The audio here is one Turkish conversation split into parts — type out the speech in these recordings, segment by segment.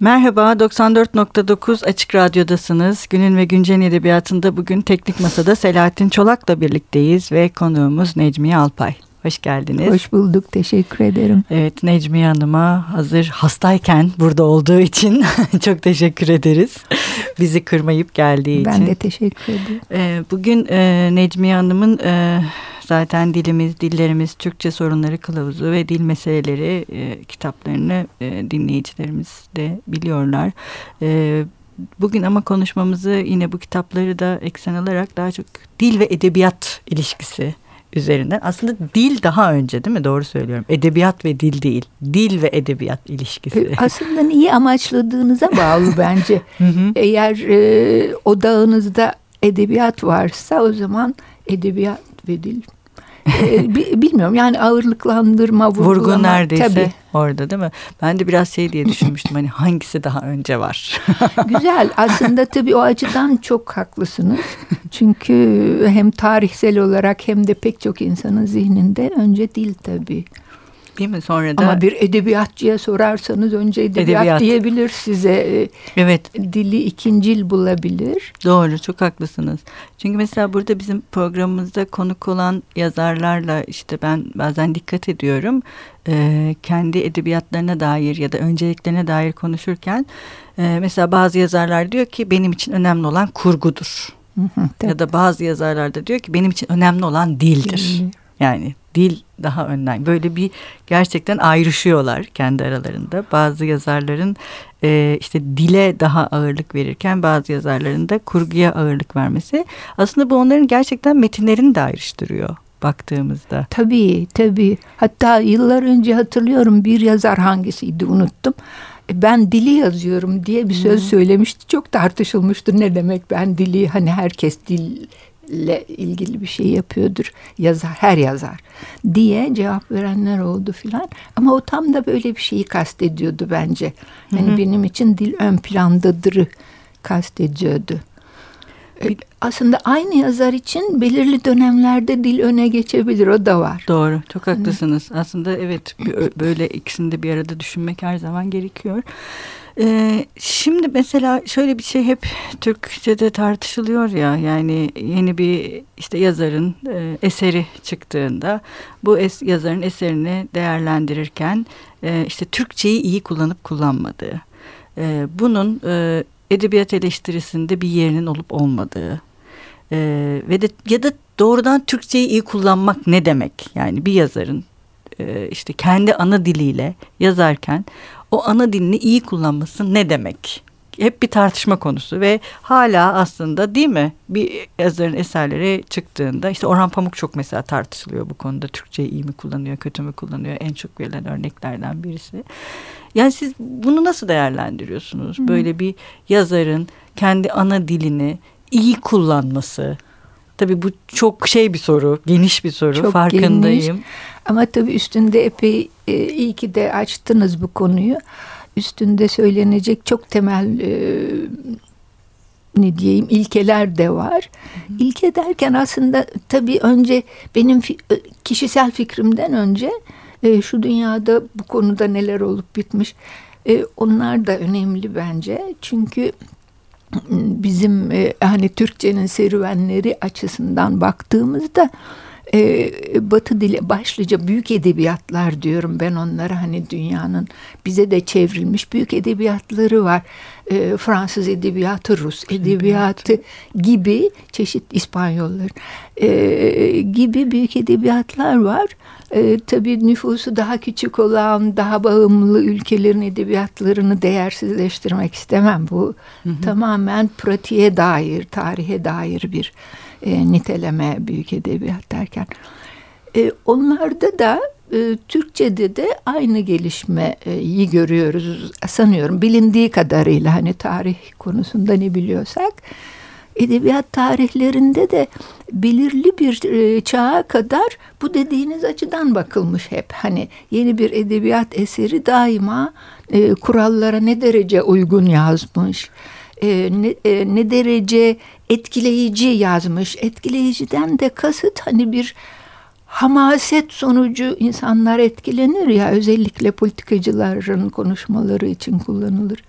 Merhaba, 94.9 Açık Radyo'dasınız. Günün ve Güncel Edebiyatı'nda bugün Teknik Masa'da Selahattin Çolak'la birlikteyiz ve konuğumuz Necmiye Alpay. Hoş geldiniz. Hoş bulduk, teşekkür ederim. Evet, Necmiye Hanım'a hazır hastayken burada olduğu için çok teşekkür ederiz. Bizi kırmayıp geldiği ben için. Ben de teşekkür ederim. Ee, bugün e, Necmiye Hanım'ın... Zaten dilimiz, dillerimiz, Türkçe sorunları kılavuzu ve dil meseleleri e, kitaplarını e, dinleyicilerimiz de biliyorlar. E, bugün ama konuşmamızı yine bu kitapları da eksen alarak daha çok dil ve edebiyat ilişkisi üzerinden. Aslında dil daha önce değil mi? Doğru söylüyorum. Edebiyat ve dil değil. Dil ve edebiyat ilişkisi. E, aslında neyi amaçladığınıza bağlı bence. Eğer e, odağınızda edebiyat varsa o zaman edebiyat ve dil bilmiyorum yani ağırlıklandırma, vurgulama. Vurgu neredeyse tabii. orada değil mi? Ben de biraz şey diye düşünmüştüm hani hangisi daha önce var? Güzel aslında tabii o açıdan çok haklısınız. Çünkü hem tarihsel olarak hem de pek çok insanın zihninde önce dil tabii. Değil mi? Sonra da Ama bir edebiyatçıya sorarsanız önce edebiyat, edebiyat. diyebilir size. Evet. Dili ikincil bulabilir. Doğru, çok haklısınız. Çünkü mesela burada bizim programımızda konuk olan yazarlarla işte ben bazen dikkat ediyorum. Ee, kendi edebiyatlarına dair ya da önceliklerine dair konuşurken e, mesela bazı yazarlar diyor ki benim için önemli olan kurgudur. Hı hı, ya da bazı yazarlar da diyor ki benim için önemli olan dildir. Dil. Yani dil daha önden. Böyle bir gerçekten ayrışıyorlar kendi aralarında. Bazı yazarların e, işte dile daha ağırlık verirken bazı yazarların da kurguya ağırlık vermesi. Aslında bu onların gerçekten metinlerini de ayrıştırıyor baktığımızda. Tabii tabii. Hatta yıllar önce hatırlıyorum bir yazar hangisiydi unuttum. E, ben dili yazıyorum diye bir söz hmm. söylemişti. Çok tartışılmıştır ne demek ben dili hani herkes dil ile ilgili bir şey yapıyordur yazar her yazar diye cevap verenler oldu filan ama o tam da böyle bir şeyi kastediyordu bence. Yani hı hı. benim için dil ön plandadırı kastediyordu. E, aslında aynı yazar için belirli dönemlerde dil öne geçebilir o da var. Doğru çok haklısınız. Aslında evet böyle ikisini de bir arada düşünmek her zaman gerekiyor. Ee, şimdi mesela şöyle bir şey hep Türkçe'de tartışılıyor ya yani yeni bir işte yazarın e, eseri çıktığında bu es, yazarın eserini değerlendirirken e, işte Türkçeyi iyi kullanıp kullanmadığı e, bunun e, edebiyat eleştirisinde bir yerinin olup olmadığı e, ve de ya da doğrudan Türkçeyi iyi kullanmak ne demek yani bir yazarın e, işte kendi ana diliyle yazarken o ana dilini iyi kullanması ne demek? Hep bir tartışma konusu ve hala aslında değil mi bir yazarın eserleri çıktığında işte Orhan Pamuk çok mesela tartışılıyor bu konuda Türkçeyi iyi mi kullanıyor kötü mü kullanıyor en çok verilen örneklerden birisi. Yani siz bunu nasıl değerlendiriyorsunuz? Hı. Böyle bir yazarın kendi ana dilini iyi kullanması. Tabii bu çok şey bir soru, geniş bir soru. Çok farkındayım. Geniş. Ama tabii üstünde epey e, iyi ki de açtınız bu konuyu. Üstünde söylenecek çok temel e, ne diyeyim ilkeler de var. Hı hı. İlke derken aslında tabii önce benim fi, e, kişisel fikrimden önce e, şu dünyada bu konuda neler olup bitmiş e, onlar da önemli bence. Çünkü bizim e, hani Türkçenin serüvenleri açısından baktığımızda e, Batı dili başlıca büyük edebiyatlar diyorum ben onlara hani dünyanın bize de çevrilmiş büyük edebiyatları var. E, Fransız edebiyatı, Rus edebiyatı gibi çeşit İspanyolların e, gibi büyük edebiyatlar var. E, tabii nüfusu daha küçük olan, daha bağımlı ülkelerin edebiyatlarını değersizleştirmek istemem. Bu hı hı. tamamen pratiğe dair, tarihe dair bir e, niteleme büyük edebiyat derken. E, onlarda da e, Türkçe'de de aynı gelişmeyi görüyoruz sanıyorum bilindiği kadarıyla hani tarih konusunda ne biliyorsak edebiyat tarihlerinde de belirli bir e, çağa kadar bu dediğiniz açıdan bakılmış hep. Hani yeni bir edebiyat eseri daima e, kurallara ne derece uygun yazmış, e, ne, e, ne derece etkileyici yazmış. Etkileyiciden de kasıt hani bir hamaset sonucu insanlar etkilenir ya özellikle politikacıların konuşmaları için kullanılır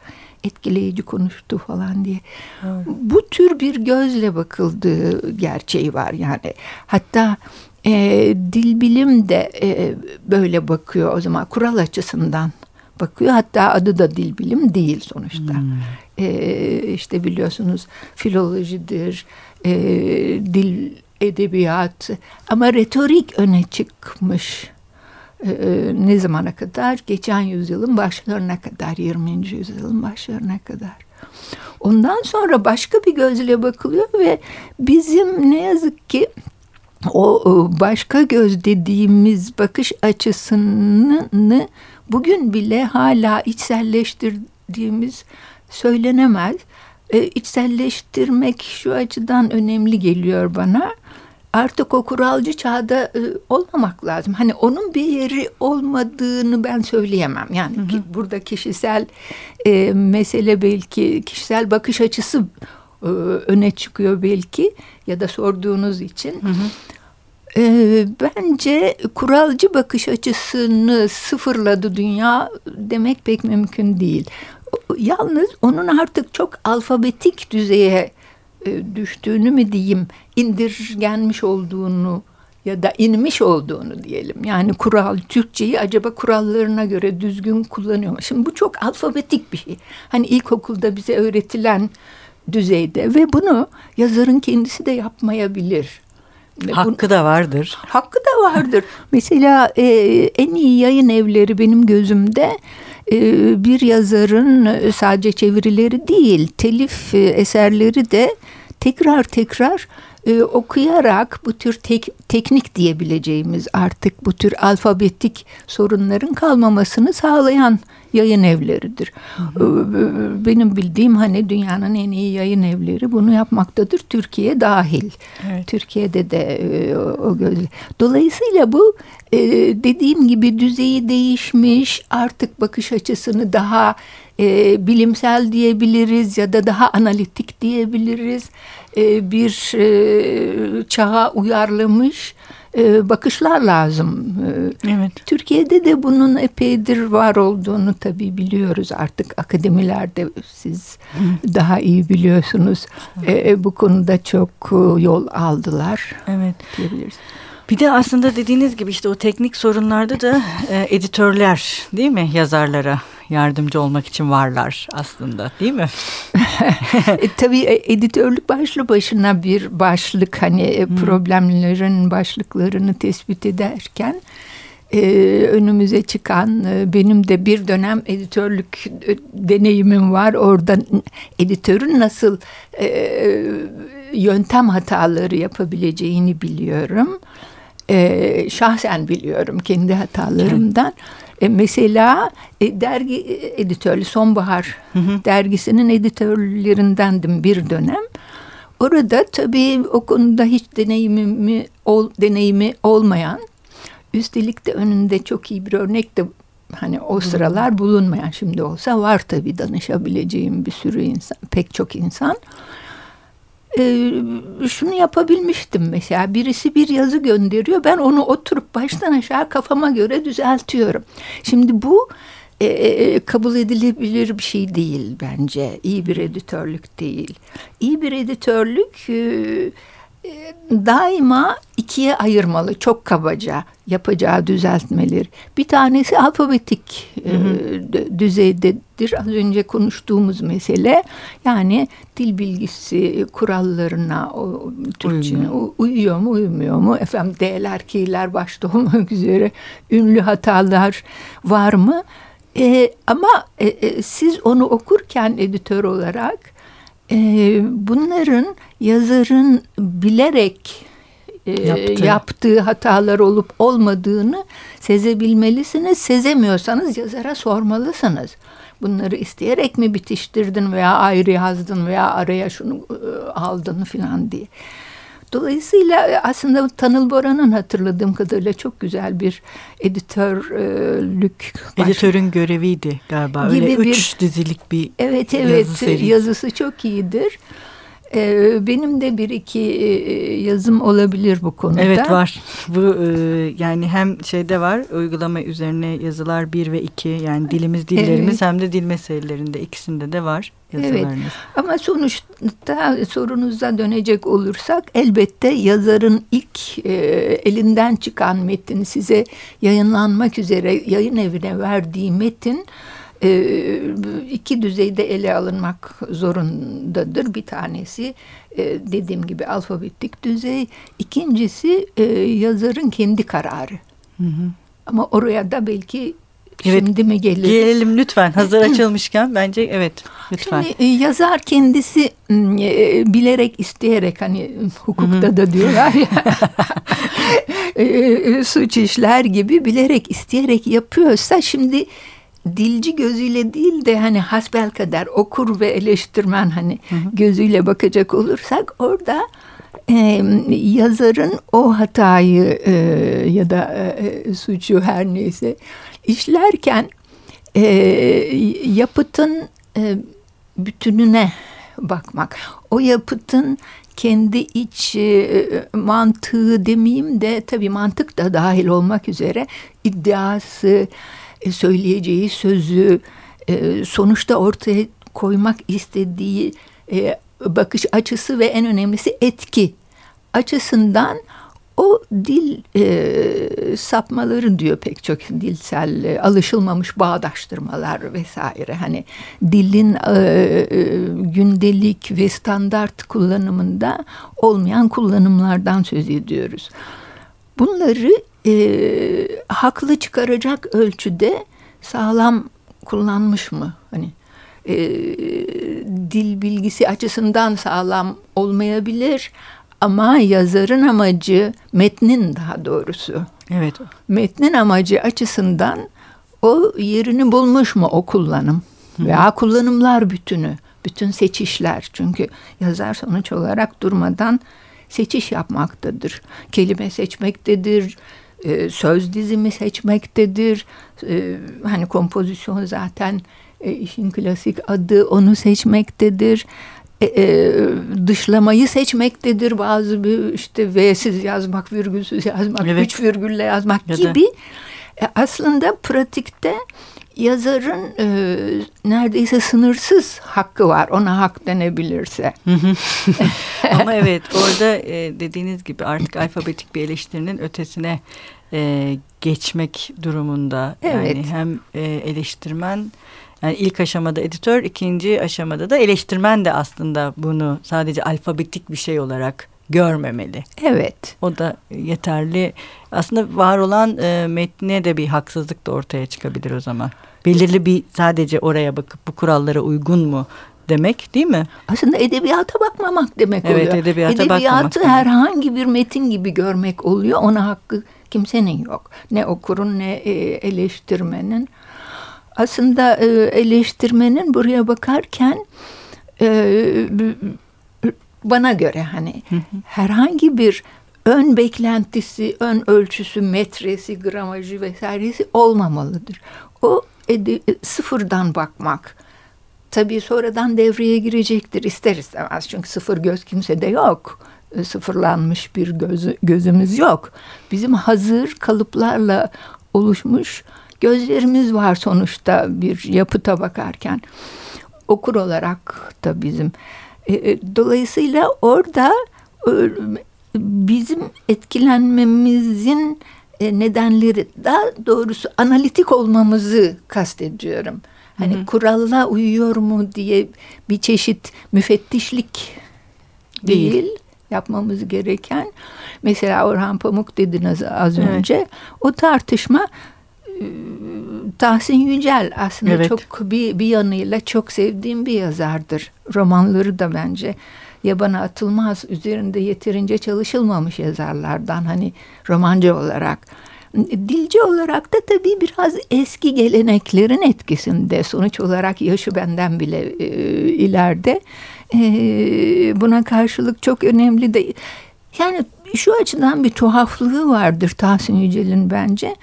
etkileyici konuştu falan diye. Evet. Bu tür bir gözle bakıldığı gerçeği var yani. Hatta e, dil bilim de e, böyle bakıyor o zaman kural açısından bakıyor. Hatta adı da dil bilim değil sonuçta. Hmm. E, işte biliyorsunuz filolojidir, e, dil edebiyat ama retorik öne çıkmış. E, e, ne zamana kadar? Geçen yüzyılın başlarına kadar, 20. yüzyılın başlarına kadar. Ondan sonra başka bir gözle bakılıyor ve bizim ne yazık ki o başka göz dediğimiz bakış açısını bugün bile hala içselleştirdiğimiz söylenemez. E, içselleştirmek şu açıdan önemli geliyor bana. Artık o kuralcı çağda e, olmamak lazım. Hani onun bir yeri olmadığını ben söyleyemem. Yani hı hı. burada kişisel e, mesele belki kişisel bakış açısı e, öne çıkıyor belki ya da sorduğunuz için. Hı hı. E, bence kuralcı bakış açısını sıfırladı dünya demek pek mümkün değil. Yalnız onun artık çok alfabetik düzeye e, düştüğünü mü diyeyim, indirgenmiş olduğunu ya da inmiş olduğunu diyelim. Yani kural, Türkçeyi acaba kurallarına göre düzgün kullanıyor mu? Şimdi bu çok alfabetik bir şey. Hani ilkokulda bize öğretilen düzeyde ve bunu yazarın kendisi de yapmayabilir. Hakkı da vardır. Hakkı da vardır. Mesela e, en iyi yayın evleri benim gözümde e, bir yazarın e, sadece çevirileri değil, telif e, eserleri de tekrar tekrar e, okuyarak bu tür tek, teknik diyebileceğimiz artık bu tür alfabetik sorunların kalmamasını sağlayan yayın evleridir. Hı hı. Benim bildiğim hani dünyanın en iyi yayın evleri bunu yapmaktadır. Türkiye dahil. Evet. Türkiye'de de o göz. Dolayısıyla bu dediğim gibi düzeyi değişmiş. Artık bakış açısını daha bilimsel diyebiliriz ya da daha analitik diyebiliriz. Bir çağa uyarlamış e, bakışlar lazım. E, evet. Türkiye'de de bunun epeydir var olduğunu tabii biliyoruz artık akademilerde siz Hı. daha iyi biliyorsunuz. E, bu konuda çok yol aldılar. Evet. Diyebiliriz. Bir de aslında dediğiniz gibi işte o teknik sorunlarda da e, editörler değil mi yazarlara yardımcı olmak için varlar aslında değil mi? e, tabii e, editörlük başlı başına bir başlık hani hmm. problemlerin başlıklarını tespit ederken e, önümüze çıkan e, benim de bir dönem editörlük e, deneyimim var. Orada editörün nasıl e, yöntem hataları yapabileceğini biliyorum. E, şahsen biliyorum kendi hatalarımdan. E, mesela e, dergi e, editörlü Sonbahar hı hı. dergisinin editörlerindendim bir dönem. Orada tabii o konuda hiç deneyimi ol, deneyimi olmayan, üstelik de önünde çok iyi bir örnek de hani o sıralar bulunmayan şimdi olsa var tabii danışabileceğim bir sürü insan, pek çok insan e, şunu yapabilmiştim mesela. Birisi bir yazı gönderiyor. Ben onu oturup baştan aşağı kafama göre düzeltiyorum. Şimdi bu e, e, kabul edilebilir bir şey değil bence. İyi bir editörlük değil. İyi bir editörlük e, ee, daima ikiye ayırmalı. Çok kabaca yapacağı düzeltmeler. Bir tanesi alfabetik hı hı. E, düzeydedir. Az önce konuştuğumuz mesele yani dil bilgisi kurallarına o, Türkçe'nin uyuyor mu uymuyor mu? Efendim D'ler, K'ler başta olmak üzere ünlü hatalar var mı? E, ama e, e, siz onu okurken editör olarak e, bunların yazarın bilerek e, Yaptı. yaptığı hatalar olup olmadığını sezebilmelisiniz. Sezemiyorsanız yazara sormalısınız. Bunları isteyerek mi bitiştirdin veya ayrı yazdın veya araya şunu e, aldın falan diye. Dolayısıyla e, aslında Tanıl Boran'ın hatırladığım kadarıyla çok güzel bir editörlük. Editörün göreviydi galiba. Öyle bir, üç dizilik bir Evet evet yazı serisi. yazısı çok iyidir. Ee, benim de bir iki e, yazım olabilir bu konuda. Evet var. Bu e, yani hem şeyde var uygulama üzerine yazılar bir ve iki yani dilimiz dillerimiz evet. hem de dil meselelerinde ikisinde de var yazılarınız. Evet. Ama sonuçta sorunuza dönecek olursak elbette yazarın ilk e, elinden çıkan metin size yayınlanmak üzere yayın evine verdiği metin e, iki düzeyde ele alınmak zorundadır. Bir tanesi e, dediğim gibi alfabetik düzey, ikincisi e, yazarın kendi kararı. Hı hı. Ama oraya da belki Evet, Şimdi mi gelir? Gelelim lütfen. Hazır açılmışken bence evet lütfen. Şimdi yazar kendisi bilerek isteyerek hani hukukta Hı-hı. da diyorlar ya suç işler gibi bilerek isteyerek yapıyorsa şimdi dilci gözüyle değil de hani hasbel kadar okur ve eleştirmen hani hı hı. gözüyle bakacak olursak orada e, yazarın o hatayı e, ya da e, suçu her neyse işlerken e, yapıtın e, bütününe bakmak. O yapıtın kendi iç e, mantığı demeyeyim de tabii mantık da dahil olmak üzere iddiası, söyleyeceği sözü, e, sonuçta ortaya koymak istediği e, bakış açısı ve en önemlisi etki açısından o dil e, sapmaları diyor pek çok dilsel e, alışılmamış bağdaştırmalar vesaire hani dilin e, e, gündelik ve standart kullanımında olmayan kullanımlardan söz ediyoruz. Bunları e, haklı çıkaracak ölçüde sağlam kullanmış mı? Hani e, dil bilgisi açısından sağlam olmayabilir ama yazarın amacı metnin daha doğrusu. Evet. Metnin amacı açısından o yerini bulmuş mu o kullanım Hı. veya kullanımlar bütünü, bütün seçişler. Çünkü yazar sonuç olarak durmadan seçiş yapmaktadır. Kelime seçmektedir, e, söz dizimi seçmektedir. E, hani kompozisyon zaten e, işin klasik adı onu seçmektedir. dışlamayı seçmektedir bazı bir işte V'siz yazmak, virgülsüz yazmak, evet. üç virgülle yazmak ya gibi. Da. aslında pratikte yazarın e, neredeyse sınırsız hakkı var. Ona hak denebilirse. Ama evet orada e, dediğiniz gibi artık alfabetik bir eleştirinin ötesine e, geçmek durumunda. Evet. Yani hem e, eleştirmen yani ilk aşamada editör, ikinci aşamada da eleştirmen de aslında bunu sadece alfabetik bir şey olarak görmemeli. Evet. O da yeterli. Aslında var olan e, metne de bir haksızlık da ortaya çıkabilir o zaman. Belirli bir sadece oraya bakıp bu kurallara uygun mu demek değil mi? Aslında edebiyata bakmamak demek evet, oluyor. Evet edebiyata Edebiyatı bakmamak. herhangi bir metin gibi görmek oluyor. Ona hakkı kimsenin yok. Ne okurun ne e, eleştirmenin. Aslında e, eleştirmenin buraya bakarken e, bana göre hani herhangi bir ön beklentisi, ön ölçüsü, metresi, gramajı vesairesi olmamalıdır. O sıfırdan bakmak. Tabii sonradan devreye girecektir ister istemez. Çünkü sıfır göz kimsede yok. Sıfırlanmış bir göz, gözümüz yok. Bizim hazır kalıplarla oluşmuş gözlerimiz var sonuçta bir yapıta bakarken. Okur olarak da bizim. E, e, dolayısıyla orada e, bizim etkilenmemizin nedenleri daha doğrusu analitik olmamızı kastediyorum. Hani hı hı. kuralla uyuyor mu diye bir çeşit müfettişlik değil, değil yapmamız gereken. Mesela Orhan Pamuk dediniz az evet. önce. O tartışma Tahsin Yücel aslında evet. çok bir, bir yanıyla çok sevdiğim bir yazardır. Romanları da bence yabana atılmaz üzerinde yeterince çalışılmamış yazarlardan hani romancı olarak. Dilci olarak da tabii biraz eski geleneklerin etkisinde sonuç olarak yaşı benden bile e, ileride. E, buna karşılık çok önemli de yani şu açıdan bir tuhaflığı vardır Tahsin Yücel'in bence.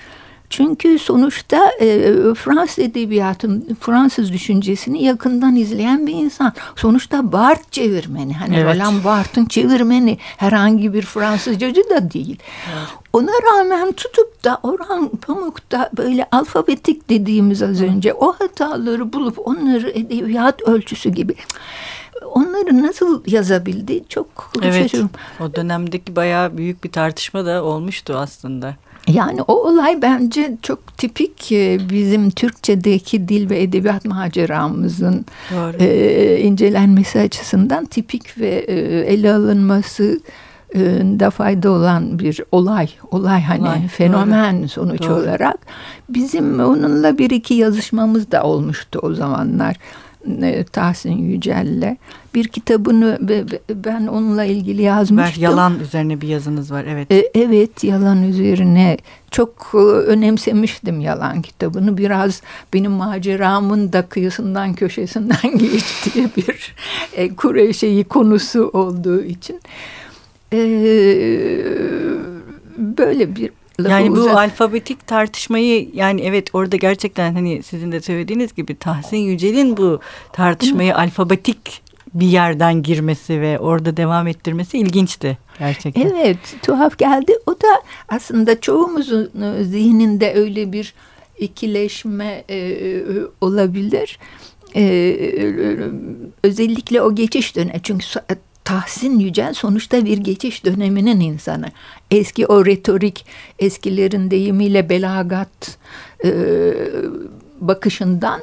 Çünkü sonuçta e, Fransız edebiyatın, Fransız düşüncesini yakından izleyen bir insan. Sonuçta Barthes çevirmeni. Hani evet. Roland Barthes'ın çevirmeni herhangi bir Fransızcacı da değil. Evet. Ona rağmen tutup da Orhan Pamuk da böyle alfabetik dediğimiz az önce o hataları bulup onları edebiyat ölçüsü gibi onları nasıl yazabildi çok evet, şaşırıyorum. O dönemdeki bayağı büyük bir tartışma da olmuştu aslında. Yani o olay bence çok tipik e, bizim Türkçedeki dil ve edebiyat maceramızın e, incelenmesi açısından tipik ve e, ele alınması e, da fayda olan bir olay. Olay hani olay, fenomen doğru. sonuç doğru. olarak. Bizim onunla bir iki yazışmamız da olmuştu o zamanlar. E, Tahsin Yücel'le bir kitabını ben onunla ilgili yazmıştım. Ver, yalan üzerine bir yazınız var evet. E, evet yalan üzerine çok e, önemsemiştim yalan kitabını. Biraz benim maceramın da kıyısından köşesinden geçtiği bir e, kure şeyi konusu olduğu için. E, böyle bir yani bu uzat. alfabetik tartışmayı yani evet orada gerçekten hani sizin de söylediğiniz gibi Tahsin Yücel'in bu tartışmayı alfabetik bir yerden girmesi ve orada devam ettirmesi ilginçti gerçekten. Evet tuhaf geldi. O da aslında çoğumuzun e, zihninde öyle bir ikileşme e, e olabilir. E, e, özellikle o geçiş dönemi. Çünkü Tahsin Yücel sonuçta bir geçiş döneminin insanı. Eski o retorik, eskilerin deyimiyle belagat e, bakışından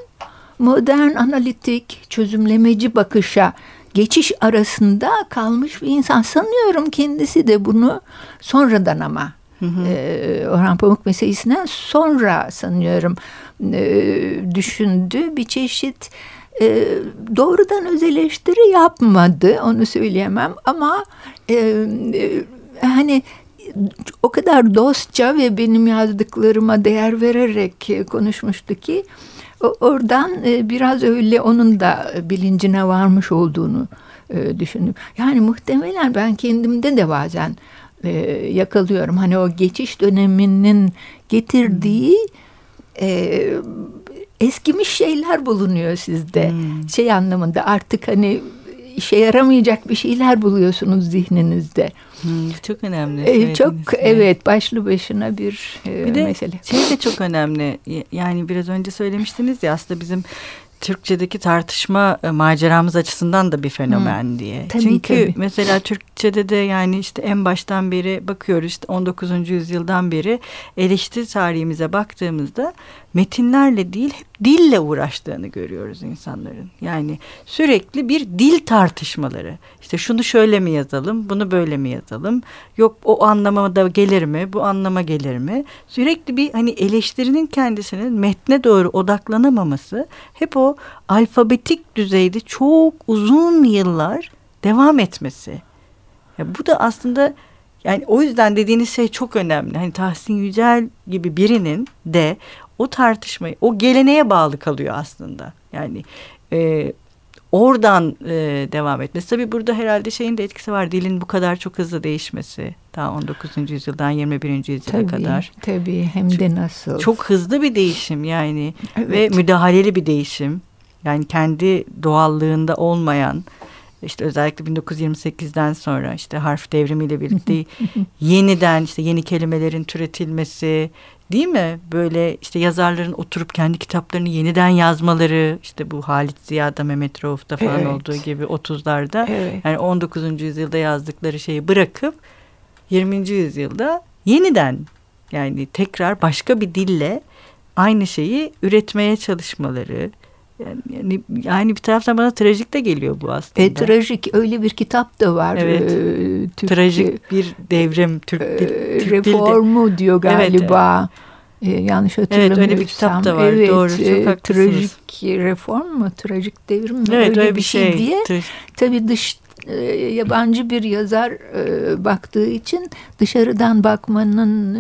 modern analitik, çözümlemeci bakışa geçiş arasında kalmış bir insan. Sanıyorum kendisi de bunu sonradan ama Hı hı. E, Orhan Pamuk meselesinden sonra sanıyorum e, düşündü. Bir çeşit e, doğrudan öz eleştiri yapmadı onu söyleyemem ama e, e, hani o kadar dostça ve benim yazdıklarıma değer vererek konuşmuştu ki oradan e, biraz öyle onun da bilincine varmış olduğunu e, düşündüm. Yani muhtemelen ben kendimde de bazen e, yakalıyorum. Hani o geçiş döneminin getirdiği eskimiş şeyler bulunuyor sizde. Hmm. Şey anlamında artık hani işe yaramayacak bir şeyler buluyorsunuz zihninizde. Hmm, çok önemli. Ee, çok evet başlı başına bir, e, bir de mesele. Şey de çok önemli. Yani biraz önce söylemiştiniz ya aslında bizim Türkçedeki tartışma e, maceramız açısından da bir fenomen hmm. diye. Tabii, Çünkü tabii. mesela Türkçede de yani işte en baştan beri bakıyoruz işte 19. yüzyıldan beri eleştiri tarihimize baktığımızda metinlerle değil hep dille uğraştığını görüyoruz insanların. Yani sürekli bir dil tartışmaları. İşte şunu şöyle mi yazalım, bunu böyle mi yazalım? Yok o anlama da gelir mi, bu anlama gelir mi? Sürekli bir hani eleştirinin kendisinin metne doğru odaklanamaması hep o alfabetik düzeyde çok uzun yıllar devam etmesi. Ya bu da aslında yani o yüzden dediğiniz şey çok önemli. Hani Tahsin Yücel gibi birinin de o tartışmayı, o geleneğe bağlı kalıyor aslında. Yani e, oradan e, devam etmesi. Tabii burada herhalde şeyin de etkisi var. Dilin bu kadar çok hızlı değişmesi. Daha 19. yüzyıldan 21. yüzyıla tabii, kadar. Tabii hem de nasıl. Çok hızlı bir değişim yani. Evet. Ve müdahaleli bir değişim. Yani kendi doğallığında olmayan işte özellikle 1928'den sonra işte harf devrimiyle birlikte yeniden işte yeni kelimelerin türetilmesi değil mi? Böyle işte yazarların oturup kendi kitaplarını yeniden yazmaları işte bu Halit Ziya'da Mehmet Rauf'ta falan evet. olduğu gibi 30'larda evet. yani 19. yüzyılda yazdıkları şeyi bırakıp 20. yüzyılda yeniden yani tekrar başka bir dille aynı şeyi üretmeye çalışmaları yani, yani bir taraftan bana trajik de geliyor bu aslında. E, trajik öyle bir kitap da var. Evet. E, Türk, trajik bir devrim Türk, e, Türk reformu dilde. diyor galiba. Evet. E, yanlış hatırlamıyorsam. Evet öyle bir kitap da var. Evet, Doğru çok e, haklısınız. Trajik reform mu? Trajik devrim mi? Evet öyle, öyle bir şey, şey diye. Tabii dış e, yabancı bir yazar baktığı için dışarıdan bakmanın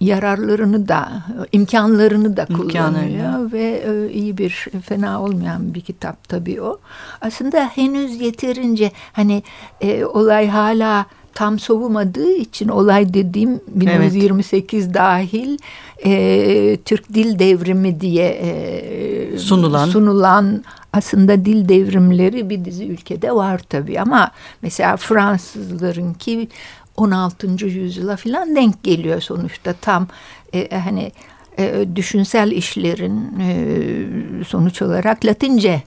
yararlarını da imkanlarını da kullanıyor ve e, iyi bir fena olmayan bir kitap tabii o. Aslında henüz yeterince hani e, olay hala tam soğumadığı için olay dediğim 1928 evet. dahil e, Türk Dil Devrimi diye e, sunulan sunulan aslında dil devrimleri bir dizi ülkede var tabii ama mesela Fransızların ki 16. yüzyıla falan denk geliyor sonuçta tam e, hani e, düşünsel işlerin e, sonuç olarak Latince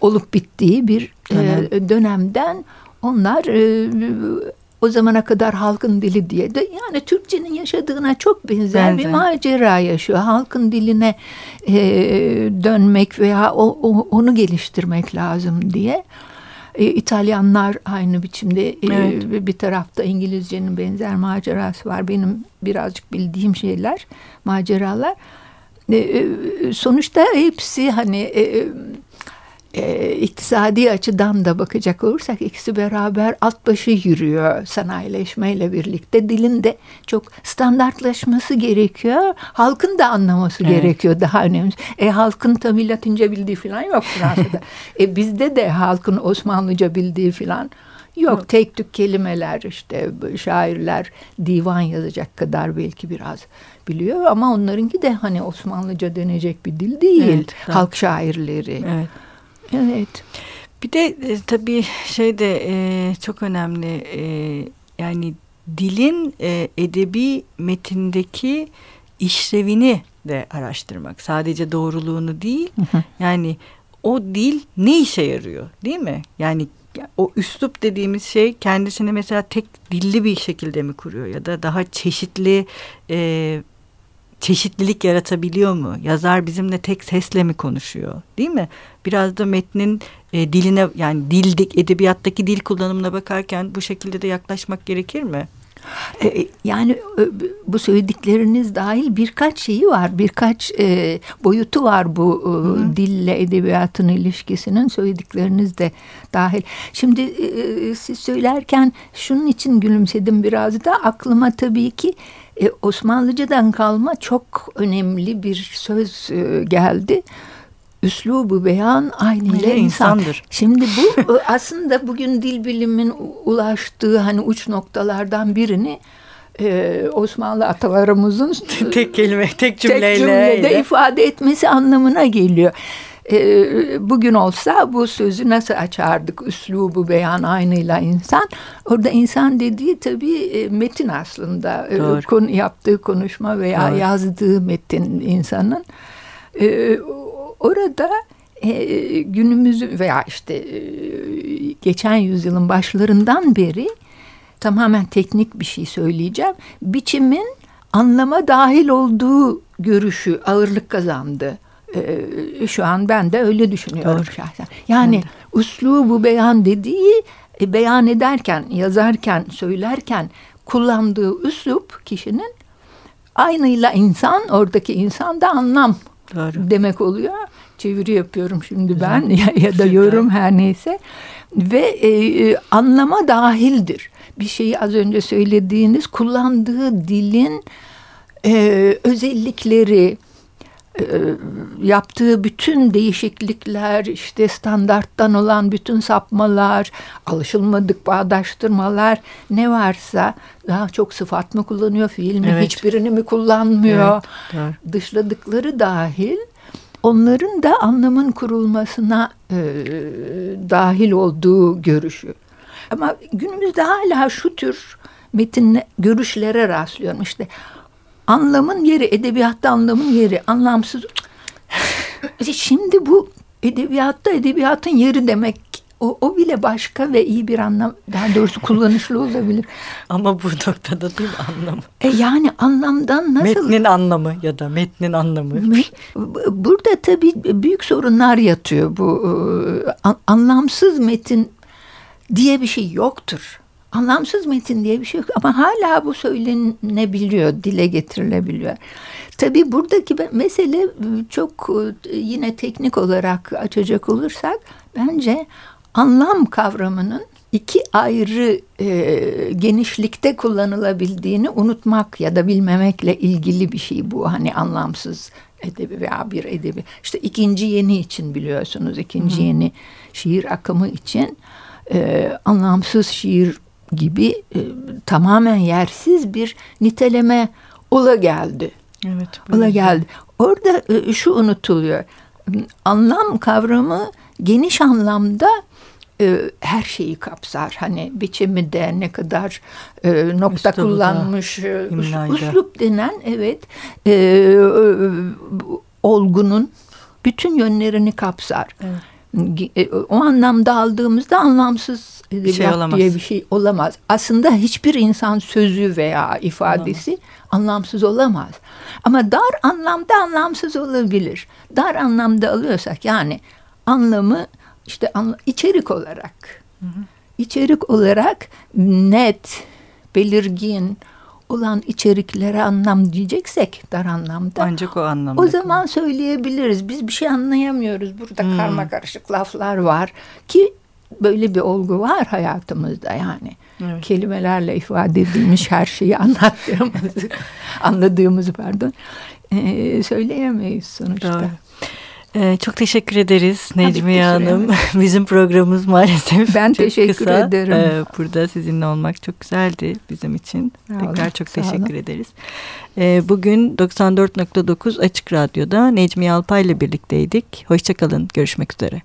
olup bittiği bir Dönem. e, dönemden onlar e, o zamana kadar halkın dili diye de yani Türkçenin yaşadığına çok benzer Benzer. bir macera yaşıyor. Halkın diline e, dönmek veya o, o, onu geliştirmek lazım diye. E, İtalyanlar aynı biçimde e, evet. bir tarafta İngilizcenin benzer macerası var. Benim birazcık bildiğim şeyler, maceralar. E, sonuçta hepsi hani e, e, iktisadi açıdan da bakacak olursak ikisi beraber alt başı yürüyor sanayileşmeyle birlikte. Dilin de çok standartlaşması gerekiyor. Halkın da anlaması evet. gerekiyor daha önemli. E, halkın tabi Latince bildiği falan yok Fransa'da. e, bizde de halkın Osmanlıca bildiği falan Yok tek tük kelimeler işte şairler divan yazacak kadar belki biraz biliyor ama onlarınki de hani Osmanlıca denecek bir dil değil. Evet, Halk şairleri. Evet. Evet. Bir de e, tabii şey de e, çok önemli e, yani dilin e, edebi metindeki işlevini de araştırmak. Sadece doğruluğunu değil. Yani o dil ne işe yarıyor değil mi? Yani o üslup dediğimiz şey kendisini mesela tek dilli bir şekilde mi kuruyor ya da daha çeşitli e, çeşitlilik yaratabiliyor mu? Yazar bizimle tek sesle mi konuşuyor? Değil mi? Biraz da metnin e, diline yani dildik edebiyattaki dil kullanımına bakarken bu şekilde de yaklaşmak gerekir mi? E, e, yani e, bu söyledikleriniz dahil birkaç şeyi var, birkaç e, boyutu var bu e, dille edebiyatın ilişkisinin söyledikleriniz de dahil. Şimdi e, siz söylerken şunun için gülümsedim biraz da aklıma tabii ki e, Osmanlıcadan kalma çok önemli bir söz e, geldi. Üslubu beyan aynı ile insan. insandır. Şimdi bu e, aslında bugün dil bilimin ulaştığı hani uç noktalardan birini e, Osmanlı atalarımızın tek kelime, tek cümleyle tek cümlede ifade etmesi anlamına geliyor. E, bugün olsa bu sözü nasıl açardık? Üslubu beyan aynıyla insan. Orada insan dediği tabii e, metin aslında. E, Doğru. Konu, yaptığı konuşma veya Doğru. yazdığı metin insanın. orada günümüzü veya işte geçen yüzyılın başlarından beri tamamen teknik bir şey söyleyeceğim. Biçimin anlama dahil olduğu görüşü ağırlık kazandı. Ee, şu an ben de öyle düşünüyorum Doğru. şahsen. Yani evet. uslubu beyan dediği e, beyan ederken, yazarken, söylerken kullandığı üslup kişinin aynıyla insan, oradaki insan da anlam Doğru. demek oluyor. Çeviri yapıyorum şimdi ben ya, ya da yorum her neyse. Ve e, e, anlama dahildir. Bir şeyi az önce söylediğiniz kullandığı dilin e, özellikleri, e, yaptığı bütün değişiklikler, işte standarttan olan bütün sapmalar, alışılmadık bağdaştırmalar ne varsa daha çok sıfat mı kullanıyor, fiil mi, evet. hiçbirini mi kullanmıyor, evet, dışladıkları dahil onların da anlamın kurulmasına e, dahil olduğu görüşü. Ama günümüzde hala şu tür metin görüşlere rastlıyorum. işte anlamın yeri, edebiyatta anlamın yeri, anlamsız. Şimdi bu edebiyatta edebiyatın yeri demek o, o bile başka ve iyi bir anlam daha doğrusu kullanışlı olabilir. Ama bu noktada değil anlamı. E yani anlamdan nasıl? Metnin anlamı ya da metnin anlamı. Burada tabii büyük sorunlar yatıyor bu e, anlamsız metin diye bir şey yoktur anlamsız metin diye bir şey yok ama hala bu söylenebiliyor, dile getirilebiliyor. Tabii buradaki mesele ıı, çok ıı, yine teknik olarak açacak olursak bence anlam kavramının iki ayrı e, genişlikte kullanılabildiğini unutmak ya da bilmemekle ilgili bir şey bu. Hani anlamsız edebi veya bir edebi. İşte ikinci yeni için biliyorsunuz ikinci Hı. yeni şiir akımı için e, anlamsız şiir gibi e, tamamen yersiz bir niteleme ola geldi. Evet. Ola geldi. Orada e, şu unutuluyor. Anlam kavramı geniş anlamda e, her şeyi kapsar. Hani biçimi de ne kadar e, nokta Üslubu kullanmış, e, üslup denen evet e, e, olgunun bütün yönlerini kapsar. Evet. E, o anlamda aldığımızda anlamsız bir şey olamaz. diye bir şey olamaz. Aslında hiçbir insan sözü veya ifadesi olamaz. anlamsız olamaz. Ama dar anlamda anlamsız olabilir. Dar anlamda alıyorsak yani anlamı işte anla, içerik olarak hı hı. içerik olarak net, belirgin, olan içeriklere anlam diyeceksek dar anlamda. Ancak o anlamda. O zaman söyleyebiliriz. Biz bir şey anlayamıyoruz. Burada hmm. karma karışık laflar var ki böyle bir olgu var hayatımızda yani. Evet. Kelimelerle ifade edilmiş her şeyi anlattığımız, anladığımız pardon. Ee, söyleyemeyiz sonuçta. Doğru. Ee, çok teşekkür ederiz Necmiye Hanım. bizim programımız maalesef Ben çok teşekkür kısa. ederim. Ee, burada sizinle olmak çok güzeldi bizim için. Sağ Tekrar olun, çok teşekkür olun. ederiz. Ee, bugün 94.9 Açık Radyo'da Necmiye Alpay ile birlikteydik. Hoşçakalın. Görüşmek üzere.